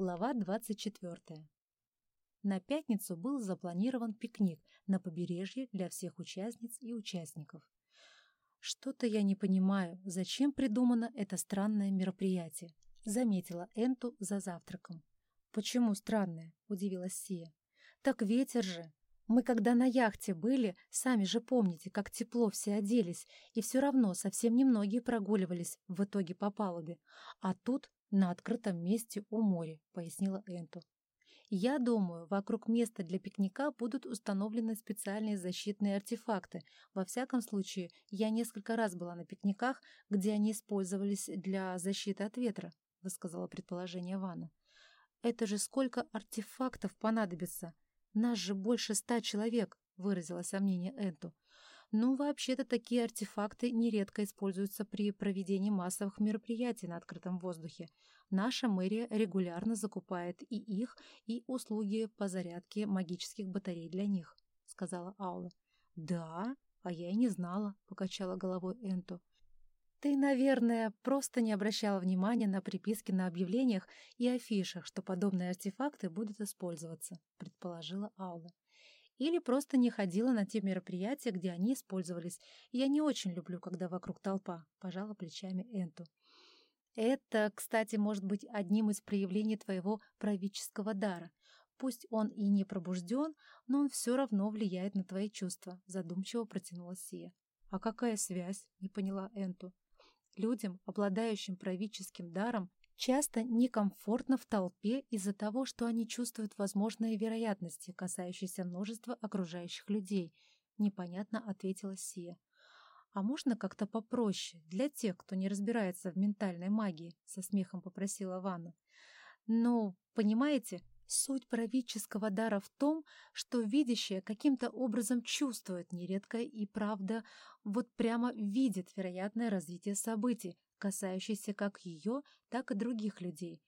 Глава 24. На пятницу был запланирован пикник на побережье для всех участниц и участников. «Что-то я не понимаю, зачем придумано это странное мероприятие», — заметила Энту за завтраком. «Почему странное?» — удивилась Сия. «Так ветер же. Мы когда на яхте были, сами же помните, как тепло все оделись, и все равно совсем немногие прогуливались в итоге по палубе. А тут на открытом месте у моря», — пояснила Энту. «Я думаю, вокруг места для пикника будут установлены специальные защитные артефакты. Во всяком случае, я несколько раз была на пикниках, где они использовались для защиты от ветра», — высказала предположение Вана. «Это же сколько артефактов понадобится! Нас же больше ста человек!» — выразила сомнение Энту. Ну, вообще-то такие артефакты нередко используются при проведении массовых мероприятий на открытом воздухе. Наша мэрия регулярно закупает и их, и услуги по зарядке магических батарей для них, — сказала Аула. «Да, а я и не знала», — покачала головой Энту. «Ты, наверное, просто не обращала внимания на приписки на объявлениях и афишах, что подобные артефакты будут использоваться», — предположила Аула или просто не ходила на те мероприятия, где они использовались. Я не очень люблю, когда вокруг толпа», — пожала плечами Энту. «Это, кстати, может быть одним из проявлений твоего правительского дара. Пусть он и не пробужден, но он все равно влияет на твои чувства», — задумчиво протянула Сия. «А какая связь?» — не поняла Энту. Людям, обладающим правительским даром, часто некомфортно в толпе из-за того, что они чувствуют возможные вероятности, касающиеся множества окружающих людей, непонятно ответила Сия. «А можно как-то попроще, для тех, кто не разбирается в ментальной магии?» — со смехом попросила Ванна. «Ну, понимаете, суть правительского дара в том, что видящее каким-то образом чувствует нередко и, правда, вот прямо видит вероятное развитие событий, касающийся как ее, так и других людей.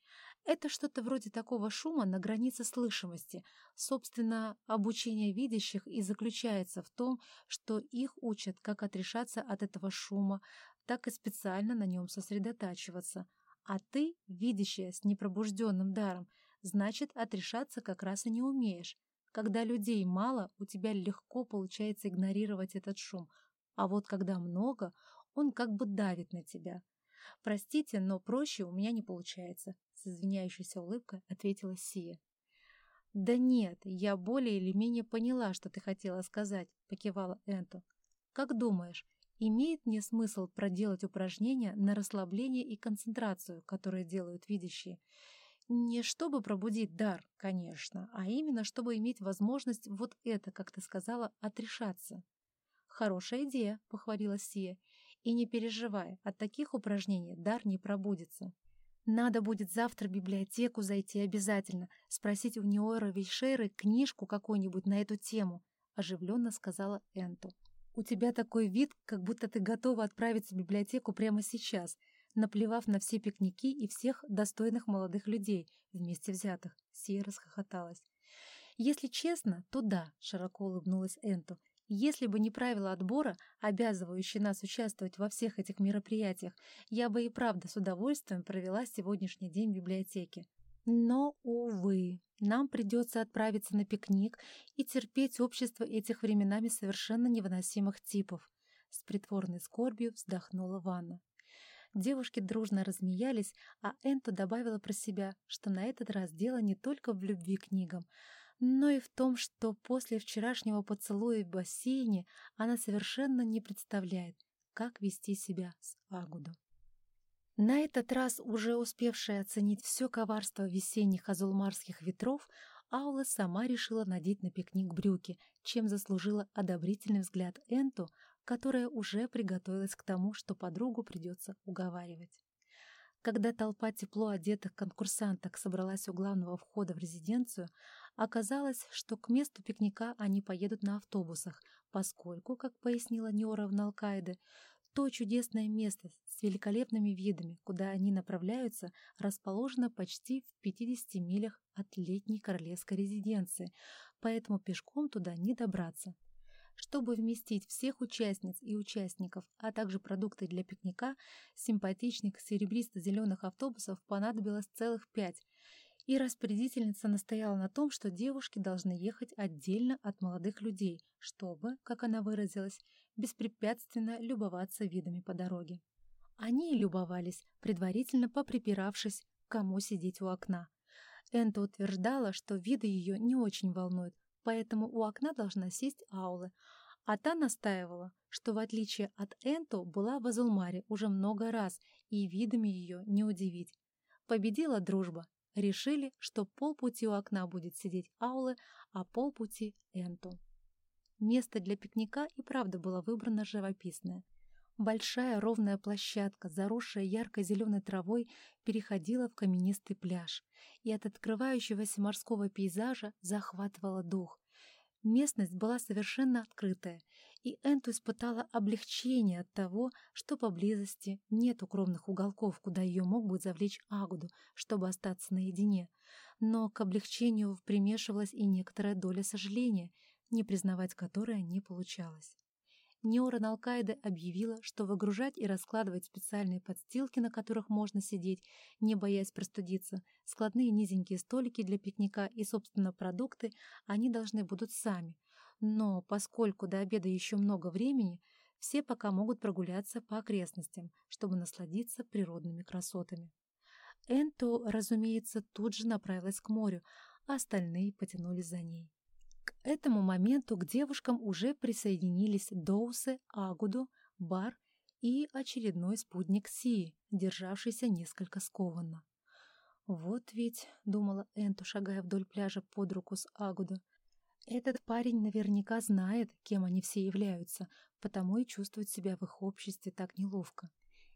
Это что-то вроде такого шума на границе слышимости. Собственно, обучение видящих и заключается в том, что их учат, как отрешаться от этого шума, так и специально на нем сосредотачиваться. А ты, видящая с непробужденным даром, значит, отрешаться как раз и не умеешь. Когда людей мало, у тебя легко получается игнорировать этот шум, а вот когда много, он как бы давит на тебя. «Простите, но проще у меня не получается», — с извиняющейся улыбкой ответила Сия. «Да нет, я более или менее поняла, что ты хотела сказать», — покивала Энту. «Как думаешь, имеет мне смысл проделать упражнения на расслабление и концентрацию, которые делают видящие? Не чтобы пробудить дар, конечно, а именно чтобы иметь возможность вот это, как ты сказала, отрешаться». «Хорошая идея», — похвалила Сия. И не переживай, от таких упражнений дар не пробудется. Надо будет завтра в библиотеку зайти обязательно, спросить у Неора Вейшеры книжку какую-нибудь на эту тему, оживленно сказала Энту. У тебя такой вид, как будто ты готова отправиться в библиотеку прямо сейчас, наплевав на все пикники и всех достойных молодых людей, вместе взятых. Сия расхохоталась. «Если честно, то да», — широко улыбнулась Энту. Если бы не правила отбора, обязывающие нас участвовать во всех этих мероприятиях, я бы и правда с удовольствием провела сегодняшний день в библиотеке. Но, увы, нам придется отправиться на пикник и терпеть общество этих временами совершенно невыносимых типов. С притворной скорбью вздохнула Ванна. Девушки дружно размеялись, а Энту добавила про себя, что на этот раз дело не только в любви к книгам, но и в том, что после вчерашнего поцелуя в бассейне она совершенно не представляет, как вести себя с Агуду. На этот раз, уже успевшая оценить все коварство весенних азулмарских ветров, Аула сама решила надеть на пикник брюки, чем заслужила одобрительный взгляд Энту, которая уже приготовилась к тому, что подругу придется уговаривать. Когда толпа тепло одетых конкурсанток собралась у главного входа в резиденцию, Оказалось, что к месту пикника они поедут на автобусах, поскольку, как пояснила Неора в Налкайде, то чудесное место с великолепными видами, куда они направляются, расположено почти в 50 милях от летней королевской резиденции, поэтому пешком туда не добраться. Чтобы вместить всех участниц и участников, а также продукты для пикника, симпатичных серебристо-зеленых автобусов понадобилось целых пять, и распорядительница настояла на том, что девушки должны ехать отдельно от молодых людей, чтобы, как она выразилась, беспрепятственно любоваться видами по дороге. Они и любовались, предварительно поприпиравшись, кому сидеть у окна. Энта утверждала, что виды ее не очень волнуют, поэтому у окна должна сесть Аула, а та настаивала, что в отличие от Энту была в Азулмаре уже много раз, и видами ее не удивить. Победила дружба. Решили, что полпути у окна будет сидеть Аулы, а полпути — Энту. Место для пикника и правда было выбрано живописное. Большая ровная площадка, заросшая яркой зеленой травой, переходила в каменистый пляж, и от открывающегося морского пейзажа захватывала дух. Местность была совершенно открытая, и Энту испытала облегчение от того, что поблизости нет укромных уголков, куда ее мог бы завлечь Агуду, чтобы остаться наедине. Но к облегчению примешивалась и некоторая доля сожаления, не признавать которое не получалось. Неора Налкайда объявила, что выгружать и раскладывать специальные подстилки, на которых можно сидеть, не боясь простудиться, складные низенькие столики для пикника и, собственно, продукты они должны будут сами. Но поскольку до обеда еще много времени, все пока могут прогуляться по окрестностям, чтобы насладиться природными красотами. Энто, разумеется, тут же направилась к морю, а остальные потянулись за ней. К этому моменту к девушкам уже присоединились Доусы, Агуду, Бар и очередной спутник Сии, державшийся несколько скованно. «Вот ведь», — думала Энту, шагая вдоль пляжа под руку с Агуду, — «этот парень наверняка знает, кем они все являются, потому и чувствует себя в их обществе так неловко.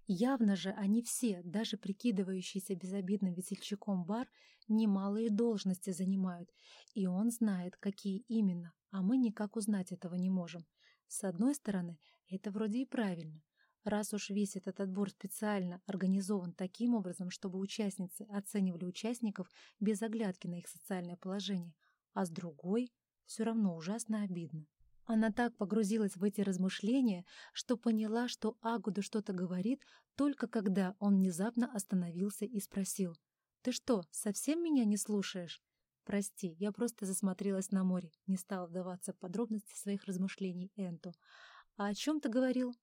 Явно же они все, даже прикидывающиеся безобидным весельчаком бар, немалые должности занимают, и он знает, какие именно, а мы никак узнать этого не можем. С одной стороны, это вроде и правильно. Раз уж весь этот отбор специально организован таким образом, чтобы участницы оценивали участников без оглядки на их социальное положение, а с другой, все равно ужасно обидно. Она так погрузилась в эти размышления, что поняла, что Агуду что-то говорит, только когда он внезапно остановился и спросил. «Ты что, совсем меня не слушаешь?» «Прости, я просто засмотрелась на море», не стала вдаваться в подробности своих размышлений Энту. «А о чем ты говорил?»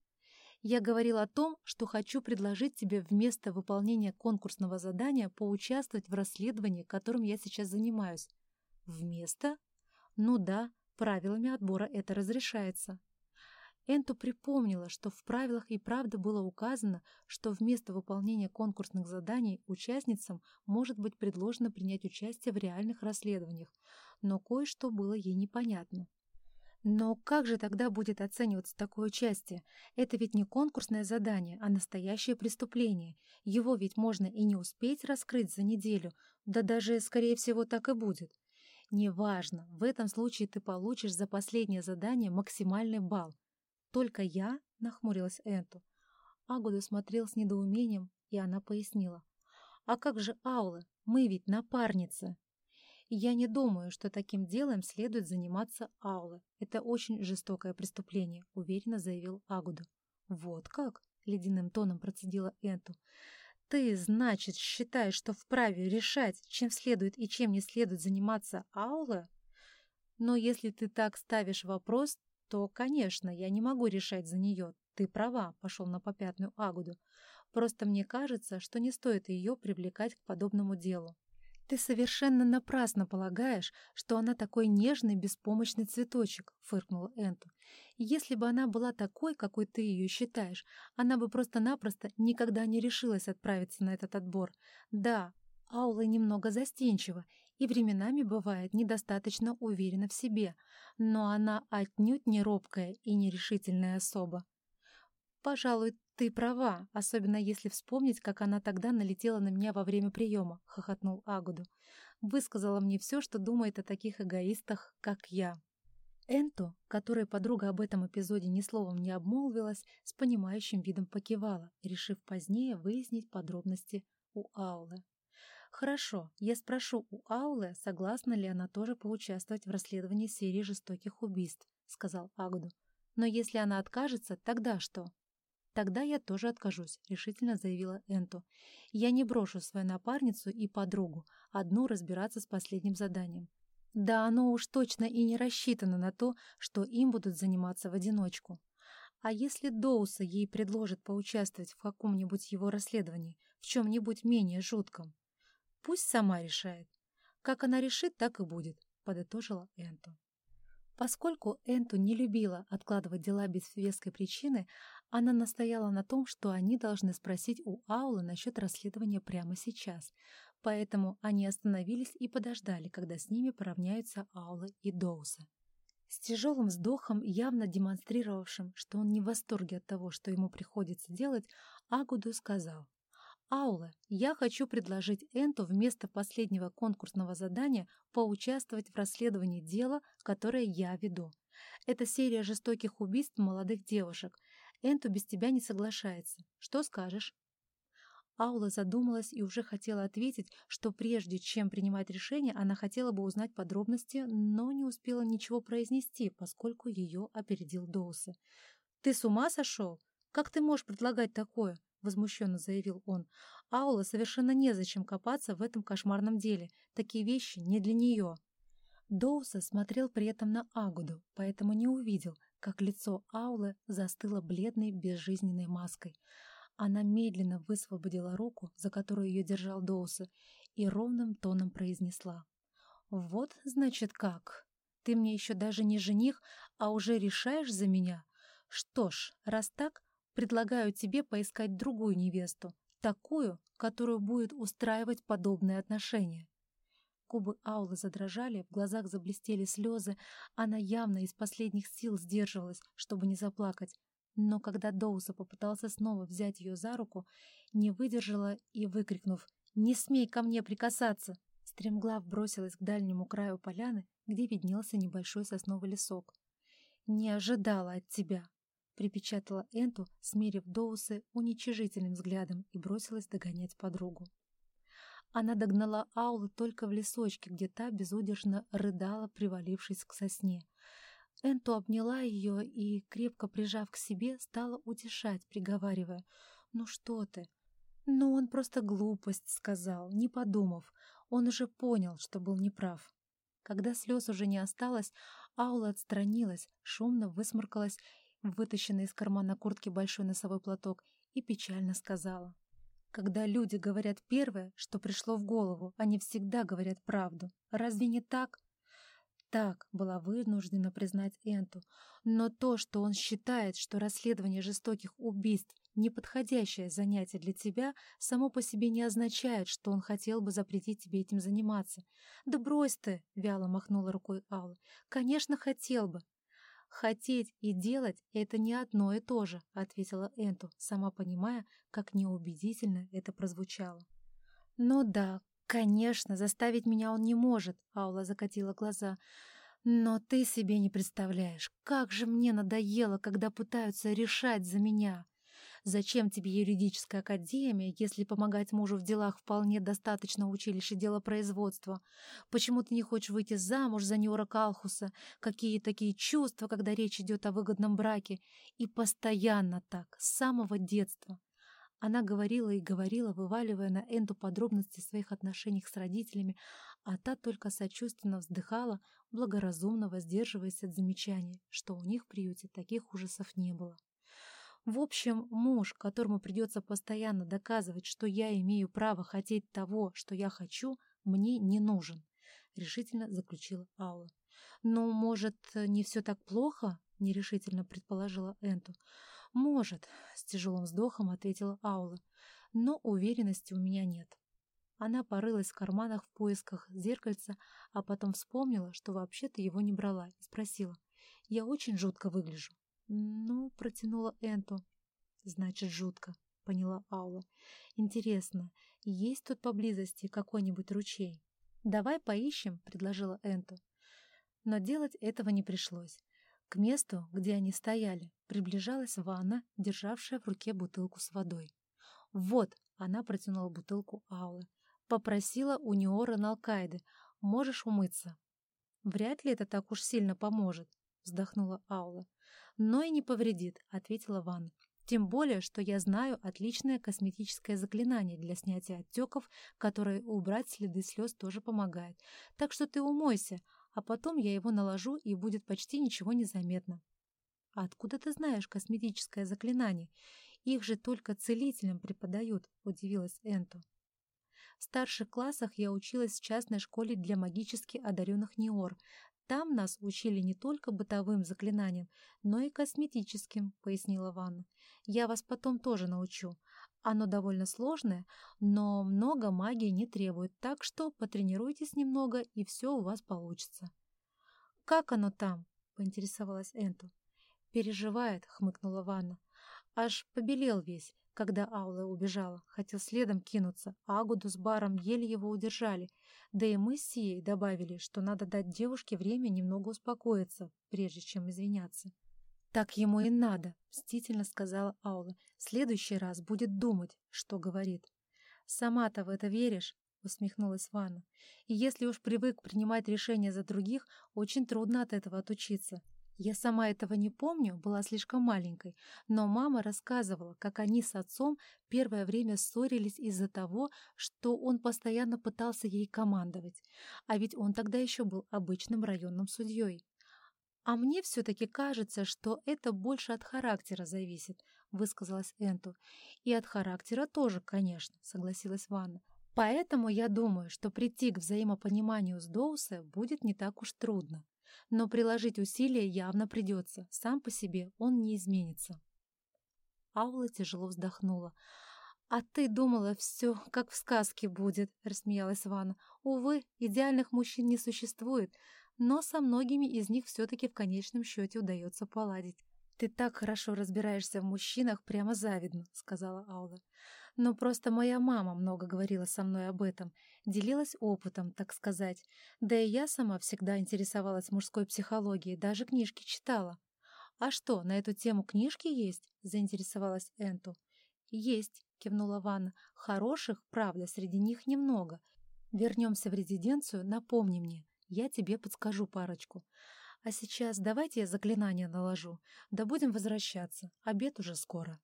«Я говорил о том, что хочу предложить тебе вместо выполнения конкурсного задания поучаствовать в расследовании, которым я сейчас занимаюсь». «Вместо?» «Ну да, Правилами отбора это разрешается. Энту припомнила, что в правилах и правда было указано, что вместо выполнения конкурсных заданий участницам может быть предложено принять участие в реальных расследованиях, но кое-что было ей непонятно. Но как же тогда будет оцениваться такое участие? Это ведь не конкурсное задание, а настоящее преступление. Его ведь можно и не успеть раскрыть за неделю, да даже, скорее всего, так и будет. Неважно, в этом случае ты получишь за последнее задание максимальный балл. Только я, нахмурилась Энту. Агуда смотрел с недоумением, и она пояснила. А как же Аула? Мы ведь напарницы. Я не думаю, что таким делом следует заниматься Аула. Это очень жестокое преступление, уверенно заявил Агуду. Вот как? Ледяным тоном процедила Энту. Ты, значит, считаешь, что вправе решать, чем следует и чем не следует заниматься Аула? Но если ты так ставишь вопрос, то, конечно, я не могу решать за нее. Ты права, пошел на попятную Агуду. Просто мне кажется, что не стоит ее привлекать к подобному делу. «Ты совершенно напрасно полагаешь, что она такой нежный, беспомощный цветочек», — фыркнула Энту. «Если бы она была такой, какой ты ее считаешь, она бы просто-напросто никогда не решилась отправиться на этот отбор. Да, Аула немного застенчива и временами бывает недостаточно уверена в себе, но она отнюдь не робкая и нерешительная особа. Пожалуй, «Ты права, особенно если вспомнить, как она тогда налетела на меня во время приема», — хохотнул Агуду. «Высказала мне все, что думает о таких эгоистах, как я». Энту, которой подруга об этом эпизоде ни словом не обмолвилась, с понимающим видом покивала, решив позднее выяснить подробности у Аулы. «Хорошо, я спрошу у Аулы, согласна ли она тоже поучаствовать в расследовании серии жестоких убийств», — сказал Агуду. «Но если она откажется, тогда что?» «Тогда я тоже откажусь», — решительно заявила Энту. «Я не брошу свою напарницу и подругу, одну разбираться с последним заданием. Да оно уж точно и не рассчитано на то, что им будут заниматься в одиночку. А если Доуса ей предложит поучаствовать в каком-нибудь его расследовании, в чем-нибудь менее жутком? Пусть сама решает. Как она решит, так и будет», — подытожила Энту. Поскольку Энту не любила откладывать дела без веской причины, она настояла на том, что они должны спросить у Аулы насчет расследования прямо сейчас. Поэтому они остановились и подождали, когда с ними поравняются Аула и Доуса. С тяжелым вздохом, явно демонстрировавшим, что он не в восторге от того, что ему приходится делать, Агуду сказал. «Аула, я хочу предложить Энту вместо последнего конкурсного задания поучаствовать в расследовании дела, которое я веду. Это серия жестоких убийств молодых девушек. Энту без тебя не соглашается. Что скажешь?» Аула задумалась и уже хотела ответить, что прежде чем принимать решение, она хотела бы узнать подробности, но не успела ничего произнести, поскольку ее опередил Доусы. «Ты с ума сошел? Как ты можешь предлагать такое?» — возмущенно заявил он. «Аула совершенно незачем копаться в этом кошмарном деле. Такие вещи не для нее». Доуса смотрел при этом на Агуду, поэтому не увидел, как лицо Аулы застыло бледной безжизненной маской. Она медленно высвободила руку, за которую ее держал Доуса, и ровным тоном произнесла. «Вот, значит, как? Ты мне еще даже не жених, а уже решаешь за меня? Что ж, раз так, Предлагаю тебе поискать другую невесту, такую, которую будет устраивать подобные отношения. Губы Аулы задрожали, в глазах заблестели слезы. Она явно из последних сил сдерживалась, чтобы не заплакать. Но когда Доуса попытался снова взять ее за руку, не выдержала и, выкрикнув «Не смей ко мне прикасаться!», стремглав бросилась к дальнему краю поляны, где виднелся небольшой сосновый лесок. «Не ожидала от тебя!» Припечатала Энту, смерив Доусы уничижительным взглядом и бросилась догонять подругу. Она догнала Аулу только в лесочке, где та безудержно рыдала, привалившись к сосне. Энту обняла ее и, крепко прижав к себе, стала утешать, приговаривая, «Ну что ты? Ну, он просто глупость сказал, не подумав. Он уже понял, что был неправ». Когда слез уже не осталось, Аула отстранилась, шумно высморкалась вытащенный из кармана куртки большой носовой платок, и печально сказала. «Когда люди говорят первое, что пришло в голову, они всегда говорят правду. Разве не так?» Так была вынуждена признать Энту, но то, что он считает, что расследование жестоких убийств — неподходящее занятие для тебя, само по себе не означает, что он хотел бы запретить тебе этим заниматься. «Да брось ты!» — вяло махнула рукой Алла. «Конечно, хотел бы. «Хотеть и делать — это не одно и то же», — ответила Энту, сама понимая, как неубедительно это прозвучало. «Ну да, конечно, заставить меня он не может», — Аула закатила глаза. «Но ты себе не представляешь, как же мне надоело, когда пытаются решать за меня. Зачем тебе юридическая академия, если помогать мужу в делах вполне достаточно училища делопроизводства? Почему ты не хочешь выйти замуж за Неора Калхуса? Какие такие чувства, когда речь идет о выгодном браке? И постоянно так, с самого детства. Она говорила и говорила, вываливая на Энду подробности своих отношений с родителями, а та только сочувственно вздыхала, благоразумно воздерживаясь от замечаний, что у них в приюте таких ужасов не было. В общем, муж, которому придется постоянно доказывать, что я имею право хотеть того, что я хочу, мне не нужен, — решительно заключила Аула. «Ну, может, не все так плохо?» — нерешительно предположила Энту. «Может», — с тяжелым вздохом ответила Аула. «Но уверенности у меня нет». Она порылась в карманах в поисках зеркальца, а потом вспомнила, что вообще-то его не брала, и спросила. «Я очень жутко выгляжу». «Ну», — протянула Энту. «Значит, жутко», — поняла Аула. «Интересно, есть тут поблизости какой-нибудь ручей?» «Давай поищем», — предложила Энту. Но делать этого не пришлось. К месту, где они стояли, приближалась ванна, державшая в руке бутылку с водой. «Вот», — она протянула бутылку Аулы. «Попросила у Неора Налкайды. Можешь умыться?» «Вряд ли это так уж сильно поможет», — вздохнула Аула. «Но и не повредит», — ответила Ван. Тем более, что я знаю отличное косметическое заклинание для снятия отеков, которое убрать следы слез тоже помогает. Так что ты умойся, а потом я его наложу, и будет почти ничего не заметно. А откуда ты знаешь косметическое заклинание? Их же только целителям преподают, удивилась Энту. В старших классах я училась в частной школе для магически одаренных Неор. Там нас учили не только бытовым заклинаниям, но и косметическим, пояснила Ванна. Я вас потом тоже научу. Оно довольно сложное, но много магии не требует, так что потренируйтесь немного, и все у вас получится. «Как оно там?» — поинтересовалась Энту. «Переживает», — хмыкнула Ванна. Аж побелел весь, когда Аула убежала. Хотел следом кинуться, а Агуду с Баром еле его удержали. Да и мы с Сией добавили, что надо дать девушке время немного успокоиться, прежде чем извиняться. «Так ему и надо», — мстительно сказала Аула. «В следующий раз будет думать, что говорит». «Сама-то в это веришь?» — усмехнулась Ванна. «И если уж привык принимать решения за других, очень трудно от этого отучиться. Я сама этого не помню, была слишком маленькой, но мама рассказывала, как они с отцом первое время ссорились из-за того, что он постоянно пытался ей командовать. А ведь он тогда еще был обычным районным судьей. «А мне все-таки кажется, что это больше от характера зависит», — высказалась Энту. «И от характера тоже, конечно», — согласилась Ванна. «Поэтому я думаю, что прийти к взаимопониманию с Доусе будет не так уж трудно. Но приложить усилия явно придется, сам по себе он не изменится». Аула тяжело вздохнула. «А ты думала, все как в сказке будет», — рассмеялась Ванна. «Увы, идеальных мужчин не существует но со многими из них все-таки в конечном счете удается поладить. «Ты так хорошо разбираешься в мужчинах, прямо завидно», — сказала Аула. «Но просто моя мама много говорила со мной об этом, делилась опытом, так сказать. Да и я сама всегда интересовалась мужской психологией, даже книжки читала». «А что, на эту тему книжки есть?» — заинтересовалась Энту. «Есть», — кивнула Ванна. «Хороших, правда, среди них немного. Вернемся в резиденцию, напомни мне, я тебе подскажу парочку. А сейчас давайте я заклинание наложу, да будем возвращаться, обед уже скоро.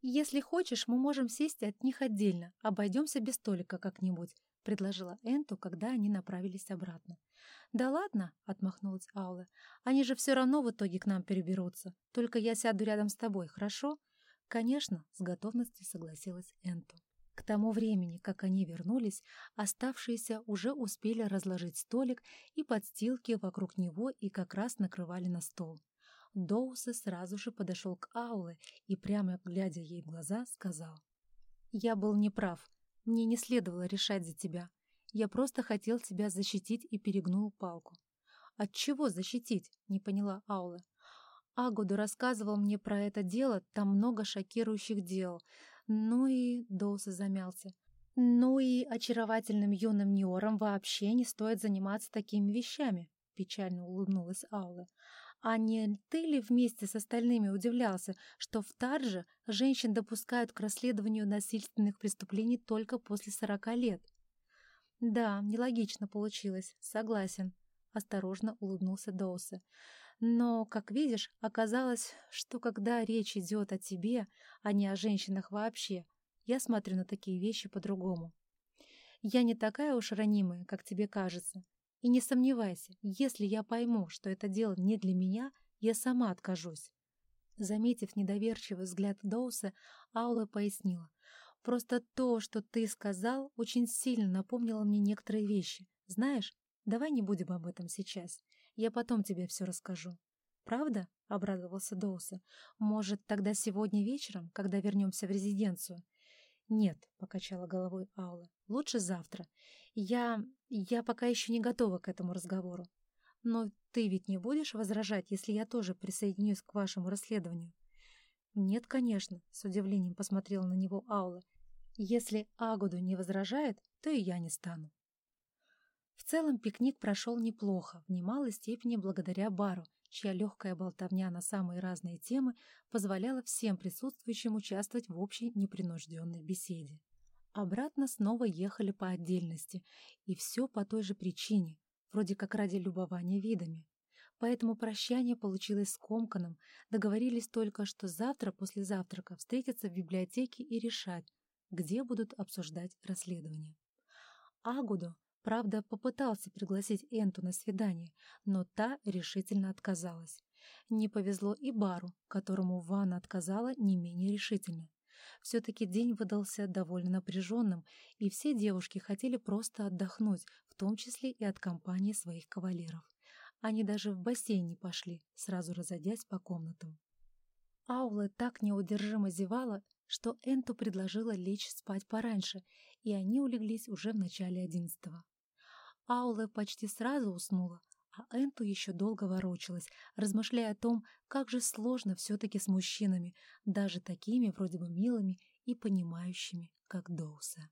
Если хочешь, мы можем сесть от них отдельно, обойдемся без столика как-нибудь, — предложила Энту, когда они направились обратно. «Да ладно», — отмахнулась Аула, — «они же все равно в итоге к нам переберутся. Только я сяду рядом с тобой, хорошо?» «Конечно», — с готовностью согласилась Энту. К тому времени, как они вернулись, оставшиеся уже успели разложить столик и подстилки вокруг него и как раз накрывали на стол. Доуса сразу же подошел к Ауле и, прямо глядя ей в глаза, сказал. «Я был неправ. Мне не следовало решать за тебя. Я просто хотел тебя защитить и перегнул палку». «От чего защитить?» — не поняла Аула. Агуду рассказывал мне про это дело, там много шокирующих дел. Ну и Доуса замялся. Ну и очаровательным юным Ниорам вообще не стоит заниматься такими вещами, печально улыбнулась Аула. А не ты ли вместе с остальными удивлялся, что в Тарже женщин допускают к расследованию насильственных преступлений только после сорока лет? Да, нелогично получилось, согласен, осторожно улыбнулся Доуса. Но, как видишь, оказалось, что когда речь идет о тебе, а не о женщинах вообще, я смотрю на такие вещи по-другому. Я не такая уж ранимая, как тебе кажется. И не сомневайся, если я пойму, что это дело не для меня, я сама откажусь. Заметив недоверчивый взгляд Доуса, Аула пояснила. «Просто то, что ты сказал, очень сильно напомнило мне некоторые вещи. Знаешь, давай не будем об этом сейчас. Я потом тебе все расскажу. Правда? — обрадовался Доуса. «Может, тогда сегодня вечером, когда вернемся в резиденцию?» «Нет», — покачала головой Аула, — «лучше завтра. Я... я пока еще не готова к этому разговору. Но ты ведь не будешь возражать, если я тоже присоединюсь к вашему расследованию?» «Нет, конечно», — с удивлением посмотрела на него Аула. «Если Агуду не возражает, то и я не стану». В целом пикник прошел неплохо, в немалой степени благодаря бару, чья легкая болтовня на самые разные темы позволяла всем присутствующим участвовать в общей непринужденной беседе. Обратно снова ехали по отдельности, и все по той же причине, вроде как ради любования видами. Поэтому прощание получилось скомканным. Договорились только, что завтра после завтрака встретятся в библиотеке и решать, где будут обсуждать расследование. Агуду, правда, попытался пригласить Энту на свидание, но та решительно отказалась. Не повезло и Бару, которому Ванна отказала не менее решительно. Все-таки день выдался довольно напряженным, и все девушки хотели просто отдохнуть, в том числе и от компании своих кавалеров. Они даже в бассейн не пошли, сразу разойдясь по комнатам. Аула так неудержимо зевала, что Энту предложила лечь спать пораньше, и они улеглись уже в начале одиннадцатого. Аула почти сразу уснула, а Энту еще долго ворочалась, размышляя о том, как же сложно все-таки с мужчинами, даже такими вроде бы милыми и понимающими, как Доуса.